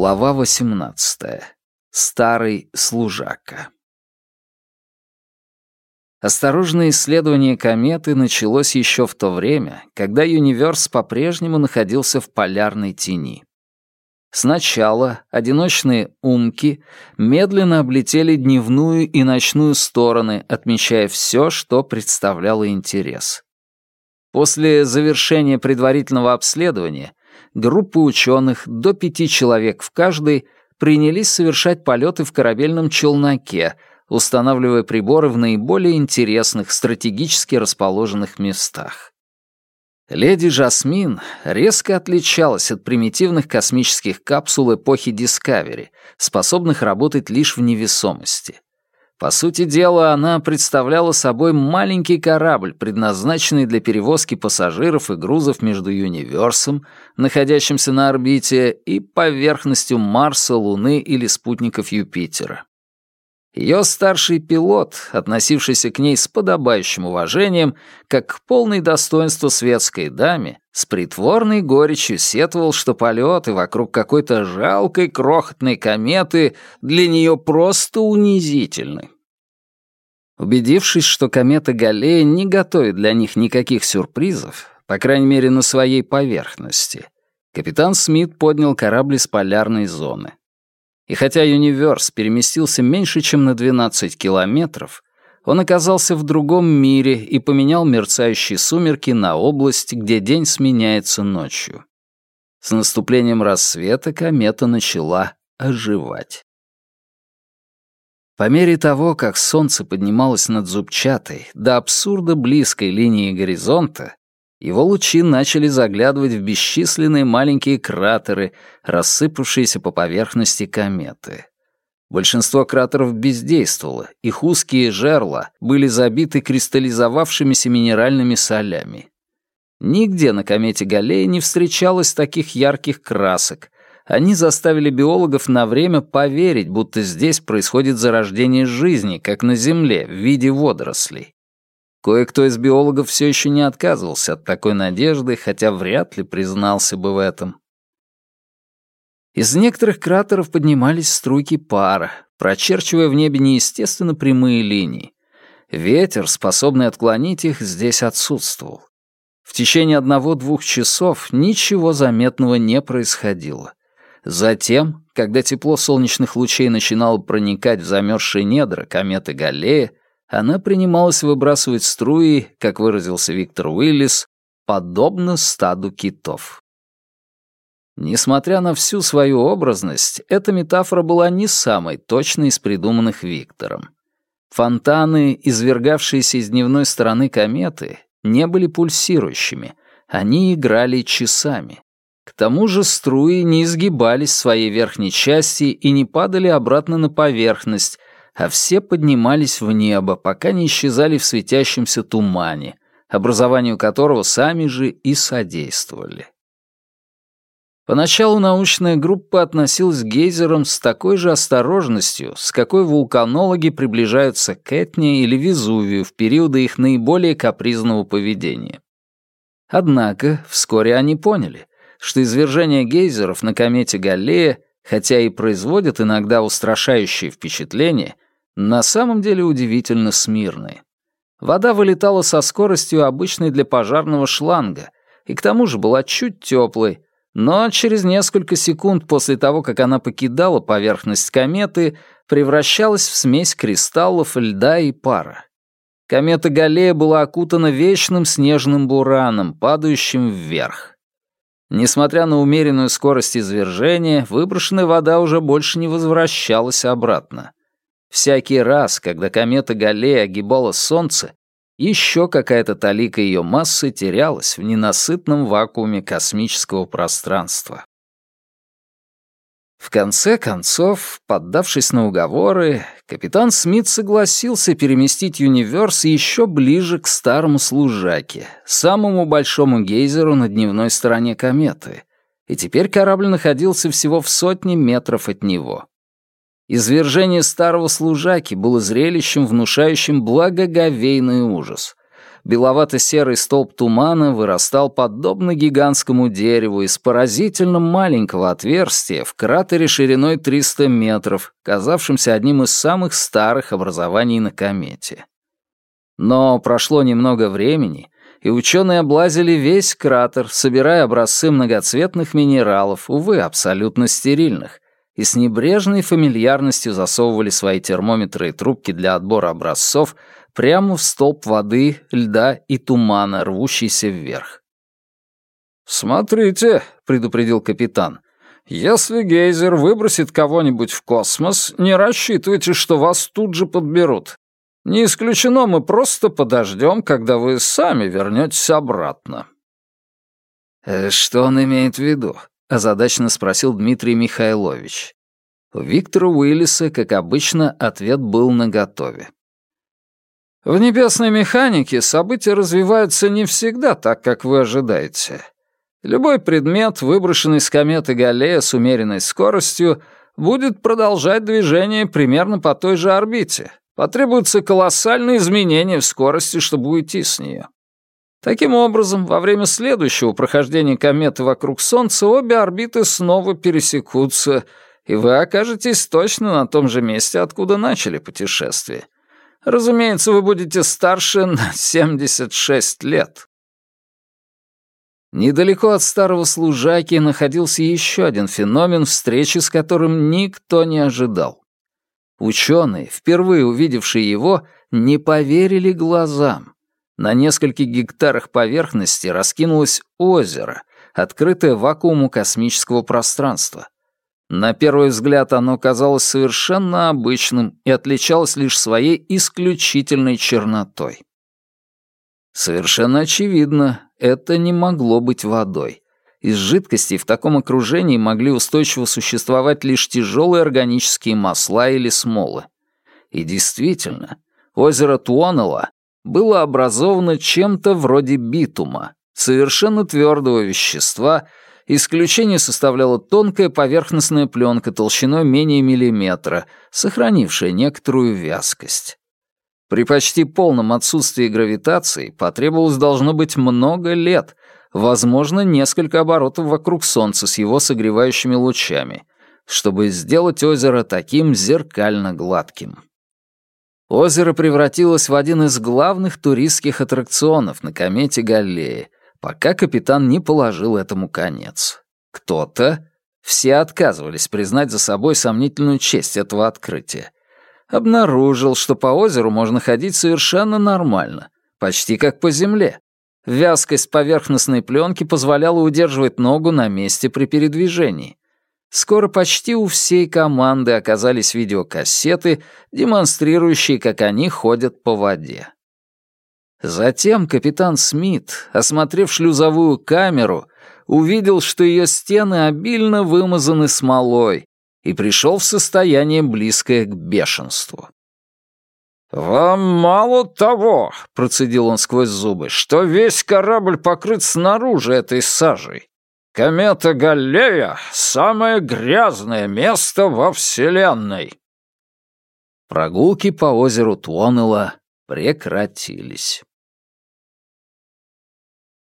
Глава 18. Старый служака. Осторожное исследование кометы началось еще в то время, когда Юниверс по-прежнему находился в полярной тени. Сначала одиночные умки медленно облетели дневную и ночную стороны, отмечая все, что представляло интерес. После завершения предварительного обследования группы ученых, до пяти человек в каждой, принялись совершать полеты в корабельном челноке, устанавливая приборы в наиболее интересных, стратегически расположенных местах. Леди Жасмин резко отличалась от примитивных космических капсул эпохи Дискавери, способных работать лишь в невесомости. По сути дела, она представляла собой маленький корабль, предназначенный для перевозки пассажиров и грузов между Юниверсом, находящимся на орбите, и поверхностью Марса, Луны или спутников Юпитера. Ее старший пилот, относившийся к ней с подобающим уважением, как к полной достоинству светской даме, с притворной горечью сетовал, что полеты вокруг какой-то жалкой крохотной кометы для нее просто унизительны. Убедившись, что комета Галлея не готовит для них никаких сюрпризов, по крайней мере на своей поверхности, капитан Смит поднял корабль из полярной зоны. И хотя Юниверс переместился меньше, чем на 12 километров, он оказался в другом мире и поменял мерцающие сумерки на область, где день сменяется ночью. С наступлением рассвета комета начала оживать. По мере того, как солнце поднималось над зубчатой, до абсурда близкой линии горизонта, его лучи начали заглядывать в бесчисленные маленькие кратеры, рассыпавшиеся по поверхности кометы. Большинство кратеров бездействовало, их узкие жерла были забиты кристаллизовавшимися минеральными солями. Нигде на комете Галлея не встречалось таких ярких красок. Они заставили биологов на время поверить, будто здесь происходит зарождение жизни, как на Земле, в виде водорослей. Кое-кто из биологов все еще не отказывался от такой надежды, хотя вряд ли признался бы в этом. Из некоторых кратеров поднимались струйки пара, прочерчивая в небе неестественно прямые линии. Ветер, способный отклонить их, здесь отсутствовал. В течение одного-двух часов ничего заметного не происходило. Затем, когда тепло солнечных лучей начинало проникать в замерзшие недра кометы Галлея, она принималась выбрасывать струи, как выразился Виктор Уиллис, подобно стаду китов. Несмотря на всю свою образность, эта метафора была не самой точной из придуманных Виктором. Фонтаны, извергавшиеся из дневной стороны кометы, не были пульсирующими, они играли часами. К тому же струи не изгибались в своей верхней части и не падали обратно на поверхность, а все поднимались в небо, пока не исчезали в светящемся тумане, образованию которого сами же и содействовали. Поначалу научная группа относилась к гейзерам с такой же осторожностью, с какой вулканологи приближаются к Этне или Везувию в периоды их наиболее капризного поведения. Однако вскоре они поняли, что извержение гейзеров на комете Галлея, хотя и производят иногда устрашающее впечатление, на самом деле удивительно смирные. Вода вылетала со скоростью обычной для пожарного шланга, и к тому же была чуть теплой, но через несколько секунд после того, как она покидала поверхность кометы, превращалась в смесь кристаллов, льда и пара. Комета Галлея была окутана вечным снежным бураном, падающим вверх. Несмотря на умеренную скорость извержения, выброшенная вода уже больше не возвращалась обратно. Всякий раз, когда комета Галлея огибала Солнце, еще какая-то талика ее массы терялась в ненасытном вакууме космического пространства. В конце концов, поддавшись на уговоры, капитан Смит согласился переместить Юниверс еще ближе к старому служаке, самому большому гейзеру на дневной стороне кометы, и теперь корабль находился всего в сотне метров от него. Извержение старого служаки было зрелищем, внушающим благоговейный ужас. Беловато-серый столб тумана вырастал подобно гигантскому дереву из поразительно маленького отверстия в кратере шириной 300 метров, казавшимся одним из самых старых образований на комете. Но прошло немного времени, и ученые облазили весь кратер, собирая образцы многоцветных минералов, увы, абсолютно стерильных, и с небрежной фамильярностью засовывали свои термометры и трубки для отбора образцов прямо в столб воды, льда и тумана, рвущийся вверх. «Смотрите», — предупредил капитан, — «если гейзер выбросит кого-нибудь в космос, не рассчитывайте, что вас тут же подберут. Не исключено, мы просто подождем, когда вы сами вернетесь обратно». «Э, «Что он имеет в виду?» — озадаченно спросил Дмитрий Михайлович. У Виктора Уиллиса, как обычно, ответ был наготове. В небесной механике события развиваются не всегда так, как вы ожидаете. Любой предмет, выброшенный с кометы Галлея с умеренной скоростью, будет продолжать движение примерно по той же орбите. Потребуются колоссальные изменения в скорости, чтобы уйти с нее. Таким образом, во время следующего прохождения кометы вокруг Солнца обе орбиты снова пересекутся, и вы окажетесь точно на том же месте, откуда начали путешествие. Разумеется, вы будете старше на 76 лет. Недалеко от старого служаки находился еще один феномен, встречи с которым никто не ожидал. Ученые, впервые увидевшие его, не поверили глазам. На нескольких гектарах поверхности раскинулось озеро, открытое вакууму космического пространства. На первый взгляд оно казалось совершенно обычным и отличалось лишь своей исключительной чернотой. Совершенно очевидно, это не могло быть водой. Из жидкостей в таком окружении могли устойчиво существовать лишь тяжелые органические масла или смолы. И действительно, озеро Туонела было образовано чем-то вроде битума, совершенно твердого вещества, Исключение составляла тонкая поверхностная пленка толщиной менее миллиметра, сохранившая некоторую вязкость. При почти полном отсутствии гравитации потребовалось должно быть много лет, возможно, несколько оборотов вокруг Солнца с его согревающими лучами, чтобы сделать озеро таким зеркально гладким. Озеро превратилось в один из главных туристских аттракционов на комете Галлеи — пока капитан не положил этому конец. Кто-то, все отказывались признать за собой сомнительную честь этого открытия, обнаружил, что по озеру можно ходить совершенно нормально, почти как по земле. Вязкость поверхностной пленки позволяла удерживать ногу на месте при передвижении. Скоро почти у всей команды оказались видеокассеты, демонстрирующие, как они ходят по воде. Затем капитан Смит, осмотрев шлюзовую камеру, увидел, что ее стены обильно вымазаны смолой, и пришел в состояние, близкое к бешенству. «Вам мало того», — процедил он сквозь зубы, «что весь корабль покрыт снаружи этой сажей. Комета Галлея — самое грязное место во Вселенной». Прогулки по озеру Туонела прекратились.